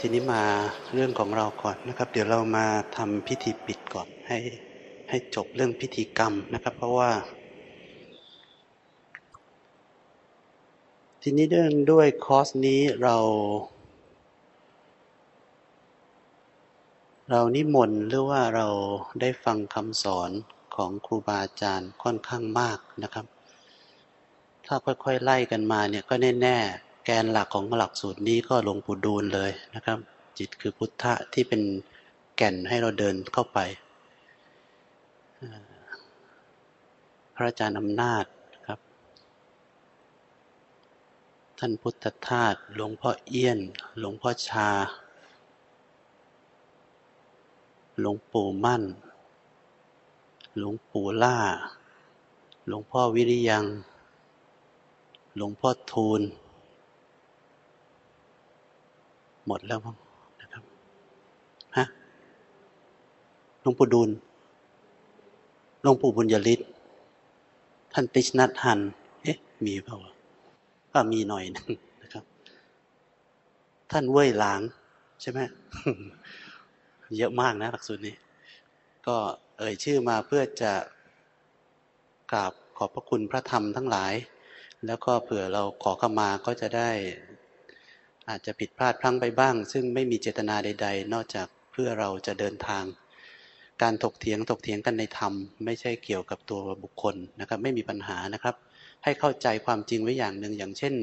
ทีนี้มาเรื่องของเราก่อนนะครับ เดี๋ยวเรามาทำพิธีปิดก่อนให้ให้จบเรื่องพิธีกรรมนะครับ เพราะว่า ทีนี้เรื่องด้วยคอร์สนี้เรา เรานิมนต์หรือว่าเราได้ฟังคำสอนของครูบาอาจารย์ค่อนข้างมากนะครับ ถ้าค่อยๆไล่กันมาเนี่ยก็แน่ๆ แกนหลักของหลักสูตรนี้ก็หลวงปู่ดูลเลยนะครับ จิตคือพุทธะที่เป็นแก่นให้เราเดินเข้าไป พระอาจารย์อำนาจครับ ท่านพุทธทาสหลวงพ่อเอี้ยน หลวงพ่อชา หลวงปู่มั่น หลวงปู่ล่า หลวงพ่อวิริยัง หลวงพ่อทูล หมดแล้วนะครับฮะหลวงปู่ดูลหลวงปู่บุญยฤทธิ์ท่านติชนัทหันเอ๊ะ มีเปล่าก็มีหน่อยนึงนะครับ ท่านเว่ยหลาง ใช่ไหมเยอะมากนะหลักสูตรนี้ ก็เอ่ยชื่อมาเพื่อจะกราบขอบพระคุณพระธรรมทั้งหลาย แล้วก็เผื่อเราขอเข้ามาก็จะได้ อาจจะผิดพลาดพลั้งไปบ้าง ซึ่งไม่มีเจตนาใด ๆ นอกจากเพื่อเราจะเดินทาง การถกเถียงถกเถียงกันในธรรม ไม่ใช่เกี่ยวกับตัวบุคคลนะครับ ไม่มีปัญหานะครับ ให้เข้าใจความจริงไว้อย่างหนึ่งอย่างเช่น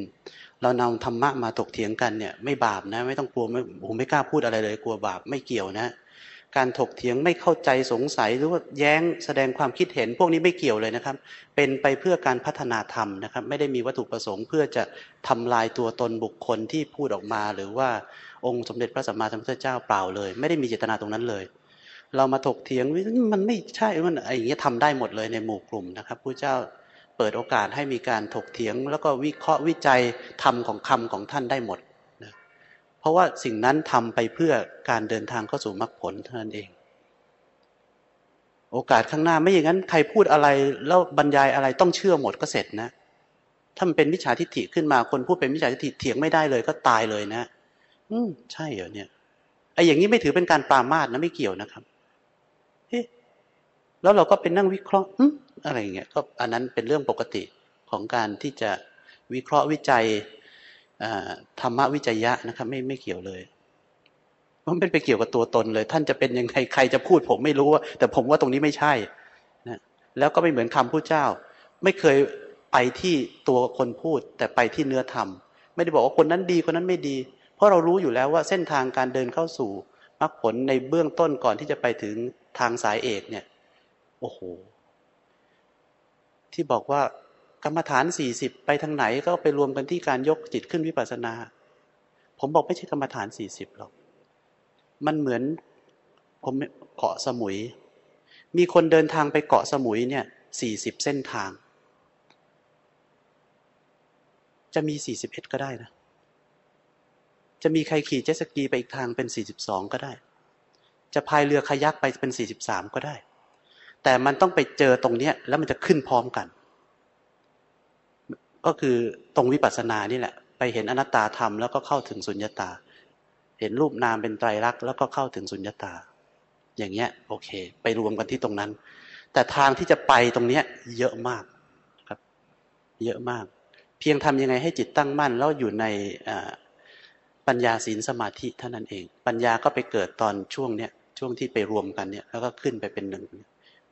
เรานำธรรมะมาถกเถียงกันเนี่ยไม่บาปนะ ไม่ต้องกลัวไม่ผมไม่กล้าพูดอะไรเลย กลัวบาปไม่เกี่ยวนะ การถกเถียงไม่เข้าใจสงสัยหรือว่าแย้งแสดงความคิดเห็น พวกนี้ไม่เกี่ยวเลยนะครับ เป็นไปเพื่อการพัฒนาธรรมนะครับ ไม่ได้มีวัตถุประสงค์ เพื่อจะทำลายตัวตนบุคคลที่พูดออกมา หรือว่าองค์สมเด็จพระสัมมาสัมพุทธเจ้าเปล่าเลย ไม่ได้มีเจตนาตรงนั้นเลย เรามาถกเถียงมันไม่ใช่มันไอ้อย่างเงี้ยทำได้หมดเลยในหมู่กลุ่มนะครับผู้เจ้าเปิดโอกาสให้มีการถกเถียง แล้วก็วิเคราะห์วิจัยธรรมของคำของท่านได้หมด เพราะว่าสิ่งนั้นทำไปเพื่อการเดินทางเข้าสู่มรรคผลเท่านั้นเอง โอกาสข้างหน้าไม่อย่างนั้นใครพูดอะไรแล้วบรรยายอะไรต้องเชื่อหมดก็เสร็จนะ ถ้ามันเป็นมิจฉาทิฏฐิขึ้นมาคนพูดเป็นมิจฉาทิฏฐิเถียงไม่ได้เลยก็ตายเลยนะ อืมใช่เหรอเนี่ยไอ้อย่างนี้ไม่ถือเป็นการปรามาสนะไม่เกี่ยวนะครับเฮ้แล้วเราก็เป็นนั่งวิเคราะห์อะไรเงี้ยก็อันนั้นเป็นเรื่องปกติของการที่จะวิเคราะห์วิจัย ธรรมวิจยะนะครับไม่ไม่เกี่ยวเลยมันเป็นไปเกี่ยวกับตัวตนเลย ท่านจะเป็นยังไงใครจะพูดผมไม่รู้ว่าแต่ผมว่าตรงนี้ไม่ใช่นะแล้วก็ไม่เหมือนคำพูดเจ้า ไม่เคยไปที่ตัวคนพูด แต่ไปที่เนื้อธรรม ไม่ได้บอกว่าคนนั้นดีคนนั้นไม่ดี เพราะเรารู้อยู่แล้วว่าเส้นทางการเดินเข้าสู่มรรคผลในเบื้องต้นก่อนที่จะไปถึงทางสายเอกเนี่ย โอ้โห ที่บอกว่า กรรมฐานสี่สิบไปทางไหนก็ไปรวมกันที่การยกจิตขึ้นวิปัสสนา ผมบอกไม่ใช่กรรมฐานสี่สิบหรอก มันเหมือนผมเกาะสมุย มีคนเดินทางไปเกาะสมุยเนี่ยสี่สิบเส้นทาง จะมีสี่สิบเอ็ดก็ได้นะ จะมีใครขี่เจ็ตสกีไปอีกทางเป็นสี่สิบสองก็ได้ จะพายเรือคายักไปเป็นสี่สิบสามก็ได้ แต่มันต้องไปเจอตรงเนี้ยแล้วมันจะขึ้นพร้อมกัน ก็คือตรงวิปัสสนานี่แหละ ไปเห็นอนัตตาธรรมแล้วก็เข้าถึงสุญญตา เห็นรูปนามเป็นไตรลักษณ์แล้วก็เข้าถึงสุญญตา อย่างเงี้ยโอเค ไปรวมกันที่ตรงนั้น แต่ทางที่จะไปตรงเนี้ยเยอะมากครับ เยอะมาก เพียงทำยังไงให้จิตตั้งมั่น แล้วอยู่ในปัญญาศีลสมาธิเท่านั้นเอง ปัญญาก็ไปเกิดตอนช่วงเนี้ยช่วงที่ไปรวมกันเนี่ยแล้วก็ขึ้นไปเป็นหนึ่ง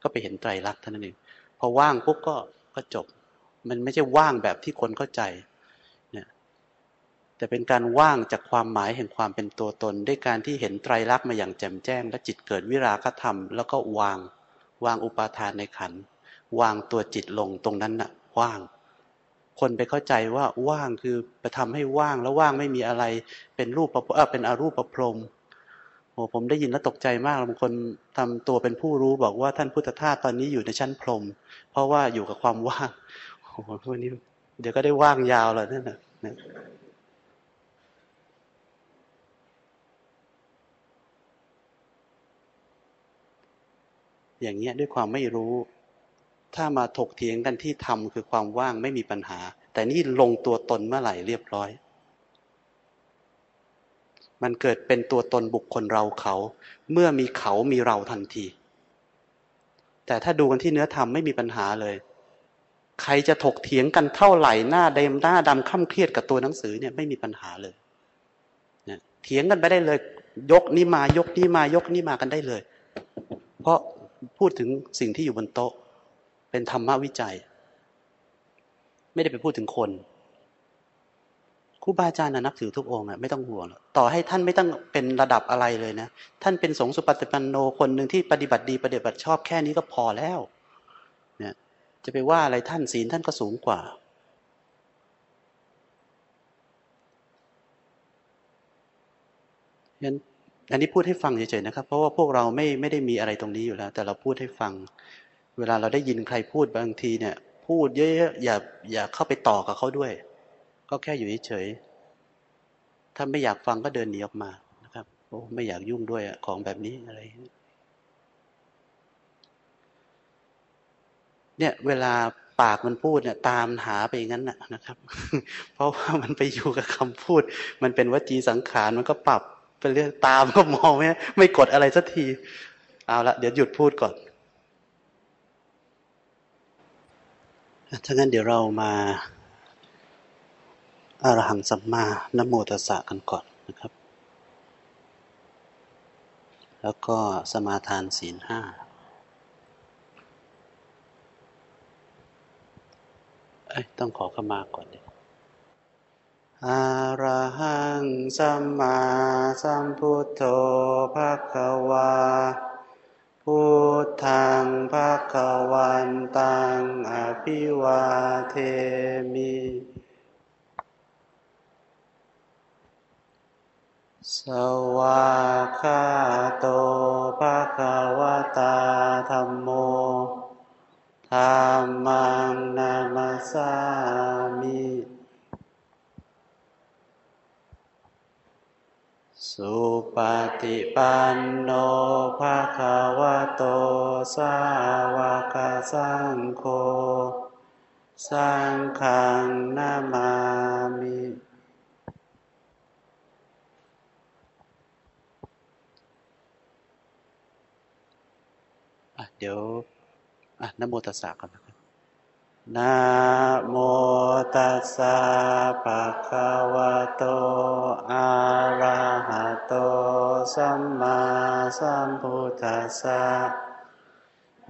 ก็ไปเห็นไตรลักษณ์เท่านั้นเองพอว่างปุ๊บก็ก็จบ มันไม่ใช่ว่างแบบที่คนเข้าใจเนี่ยแต่เป็นการว่างจากความหมายแห่งความเป็นตัวตน ด้วยการที่เห็นไตรลักษณ์มาอย่างแจ่มแจ้ง และจิตเกิดวิราคธรรม แล้วก็วางวางอุปาทานในขัน วางตัวจิตลงตรงนั้นน่ะว่าง คนไปเข้าใจว่าว่างคือไปทำให้ว่างแล้วว่างไม่มีอะไรเป็นรูปเออเป็นอรูปประพรมโอ้ผมได้ยินแล้วตกใจมากบางคนทำตัวเป็นผู้รู้บอกว่าท่านพุทธทาสตอนนี้อยู่ในชั้นพรม เพราะว่าอยู่กับความว่าง อ้โหวันนี้ เดี๋ยวก็ได้ว่างยาวเลยนั่นนะอย่างเงี้ยด้วยความไม่รู้ ถ้ามาถกเถียงกันที่ทำคือความว่างไม่มีปัญหา แต่นี่ลงตัวตนเมื่อไหร่เรียบร้อย มันเกิดเป็นตัวตนบุคคลเราเขา เมื่อมีเขามีเราทันที แต่ถ้าดูกันที่เนื้อธรรมไม่มีปัญหาเลย ใครจะถกเถียงกันเท่าไหร่หน้าเดมหน้าดำค่ำเครียดกับตัวหนังสือเนี่ยไม่มีปัญหาเลยเนี่ยเถียงกันไปได้เลย ยกนี้มายกนี้มายกนี้มากันได้เลย เพราะพูดถึงสิ่งที่อยู่บนโต๊ะ เป็นธรรมวิจัย ไม่ได้ไปพูดถึงคนครูบาอาจารย์นับถือทุกองค์อะไม่ต้องห่วงต่อให้ท่านไม่ต้องเป็นระดับอะไรเลยนะ ท่านเป็นสงฆ์สุปฏิปันโนคนหนึ่งที่ปฏิบัติดีปฏิบัติชอบแค่นี้ก็พอแล้ว เนี่ย จะไปว่าอะไรท่านศีลท่านก็สูงกว่าฉะนั้นอันนี้พูดให้ฟังเฉยๆนะครับ เพราะว่าพวกเราไม่ไม่ได้มีอะไรตรงนี้อยู่แล้ว แต่เราพูดให้ฟัง เวลาเราได้ยินใครพูดบางทีเนี่ย พูดเยอะๆอย่าอย่าเข้าไปต่อกับเขาด้วย ก็แค่อยู่เฉยๆถ้าไม่อยากฟังก็เดินหนีออกมานะครับโอ้ไม่อยากยุ่งด้วยของแบบนี้อะไร เนี่ยเวลาปากมันพูดเนี่ยตามหาไปอย่างนั้นนะครับ เพราะว่ามันไปอยู่กับคำพูด มันเป็นวจีสังขารมันก็ปรับไปเรื่อยตามก็มองไม่ไม่กดอะไรสักที เอาละเดี๋ยวหยุดพูดก่อนถ้างั้นเดี๋ยวเรามาอรหังสัมมานโมตัสสะกันก่อนนะครับ แล้วก็สมาทานศีลห้าเอ้ย ต้องขอขมาก่อนเลยอาระหังสัมมาสัมพุทโธภะคะวา พุทธังภะคะวันตังอภิวาเทมิ สวาคาโตภะคะวตาธรรมโม ธรรมังนามาสามิสุปฏิปันโนภะคะวะโต สาวกสังโฆสังฆังนามามิเดี๋ยว อะนโมตัสสะก่อนนะครับนะโมตัสสะภะคะวะโต อะระหะโต สัมมาสัมพุทธัสสะ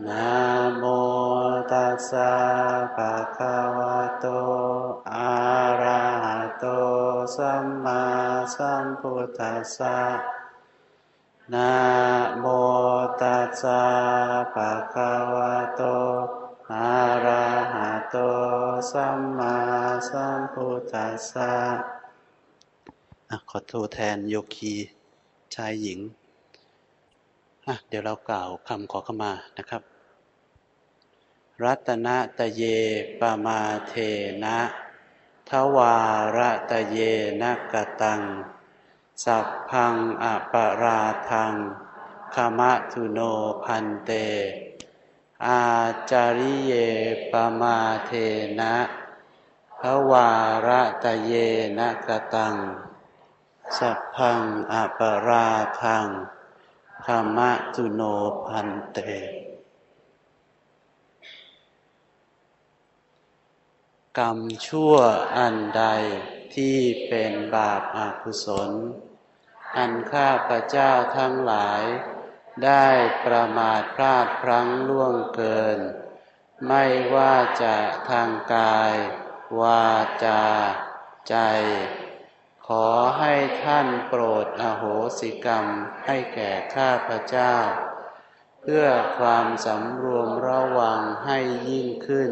นะโมตัสสะภะคะวะโต อะระหะโต สัมมาสัมพุทธัสสะ นะโมตัสสะภะคะวะโตอะระหะโตสัมมาสัมพุทธัสสะขอโทษแทนโยคีชายหญิง เดี๋ยวเรากล่าวคำขอขมานะครับ รัตนะตะเยปมาเทนะ ทวาระตะเยนะกตัง สัพพังอปราทังคมะทุโนพันเต อาจาริเยปมาเทนะภวาระตะเยนะกตัง สัพพังอปราทังคมะทุโนพันเต กรรมชั่วอันใด ที่เป็นบาปอากุศล อันข้าพระเจ้าทั้งหลาย ได้ประมาทพลาดพลั้งล่วงเกิน ไม่ว่าจะทางกาย วาจา ใจ ขอให้ท่านโปรดอโหสิกรรมให้แก่ข้าพระเจ้า เพื่อความสำรวมระวังให้ยิ่งขึ้น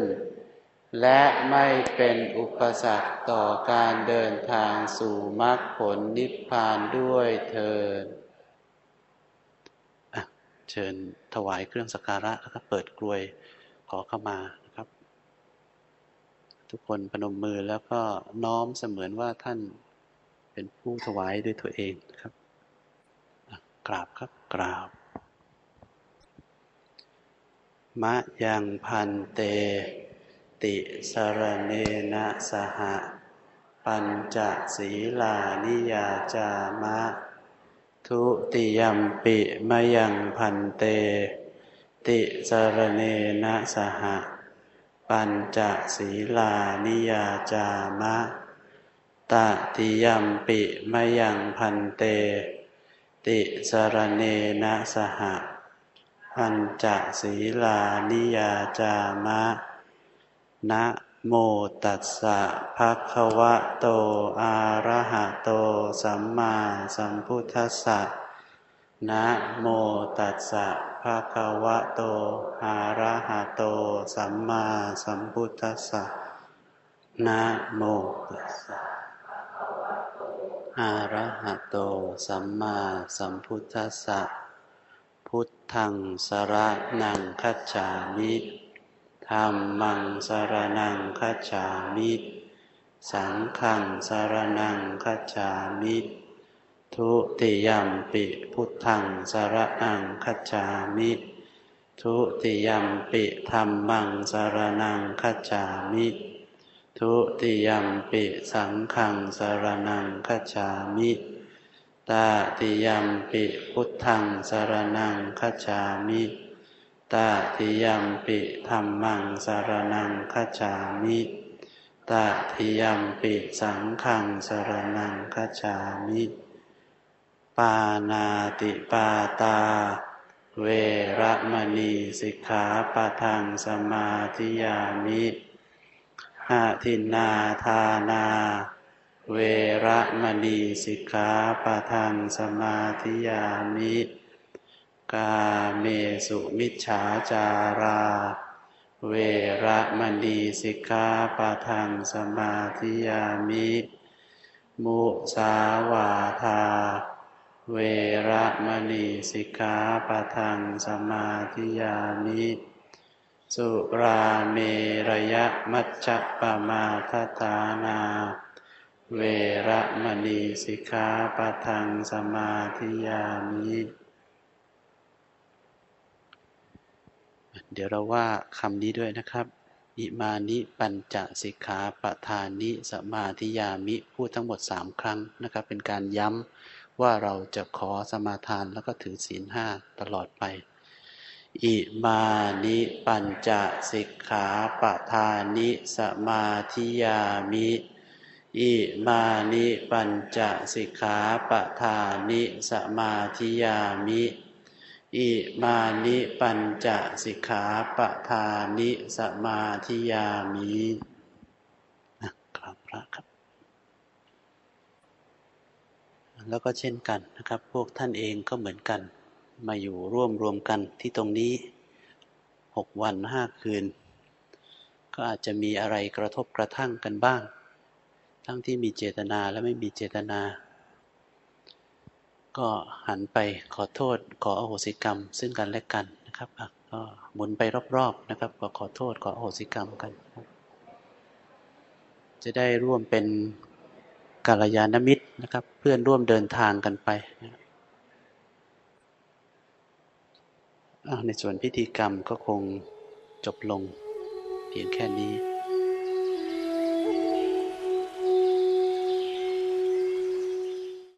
และไม่เป็นอุปสรรคต่อการเดินทางสู่มรรคผลนิพพานด้วยเถิดเชิญถวายเครื่องสักการะแล้วก็เปิดกลวยขอเข้ามานะครับ ทุกคนพนมมือแล้วก็น้อมเสมือนว่าท่านเป็นผู้ถวายด้วยตัวเองครับ กราบครับกราบมะยังพันเต ติสรเนนะสหปัญจศีลานิยาจามะ ทุติยมปิมยังพันเต ติสรเนนะสหะ ปัญจศีลานิยาจามะตติยมปิมยังพันเต ติสรเนนะสหะ ปัญจศีลานิยาจามะ นะโมตัสสะภะคะวะโต อะระหะโต สัมมาสัมพุทธัสสะ นะโมตัสสะภะคะวะโต อะระหะโต สัมมาสัมพุทธัสสะ นะโมตัสสะอะระหะโต สัมมาสัมพุทธัสสะ พุทธังสระนังคัจฉามิ ธรรมังสารนังคัจฉามิสังฆังสารนังคัจฉามิทุติยมปิพุทธังสารนังคัจฉามิทุติยมปิธรรมังสารนังคัจฉามิทุติยมปิสังฆังสารนังคัจฉามิตาติยมปิพุทธังสารนังคัจฉามิ ตาทิยมปิธรรมังสารนังคัจามิตาทิยมปิสังขังสารนังคัจามิ ปานาติปาตา เวระมณีสิกขาปะทังสมาธิยามิหาทินนาทานา เวระมณีสิกขาปะทังสมาธิยามิ กาเมสุมิจฉาจารา เวระมณีสิกขาปะทังสมาธิยามิ มุสาวาทา เวระมณีสิกขาปะทังสมาธิยามิ สุราเมรยะมัจจปมาทตานา เวระมณีสิกขาปะทังสมาธิยามิ เดี๋ยวเราว่าคำนี้ด้วยนะครับ อิมานิปัญจสิกขาปทานิสมาธิยามิ พูดทั้งหมดสามครั้งนะครับ เป็นการย้ำว่าเราจะขอสมาทานแล้วก็ถือศีลห้าตลอดไป อิมานิปัญจสิกขาปทานิสมาธิยามิอิมานิปัญจสิกขาปทานิสมาธิยามิ อิมานิปัญจสิกขาปทานิสมาธิยามินะครับพระครับ แล้วก็เช่นกันนะครับ พวกท่านเองก็เหมือนกัน มาอยู่ร่วมรวมกันที่ตรงนี้หกวันห้าคืน ก็อาจจะมีอะไรกระทบกระทั่งกันบ้าง ทั้งที่มีเจตนาและไม่มีเจตนา ก็หันไปขอโทษ ขออโหสิกรรม ซึ่งกันและกันนะครับก็หมุนไปรอบๆนะครับ ก็ขอโทษขออโหสิกรรมกัน จะได้ร่วมเป็นกาลยานมิตรนะครับ เพื่อนร่วมเดินทางกันไปในส่วนพิธีกรรมก็คงจบลงเพียงแค่นี้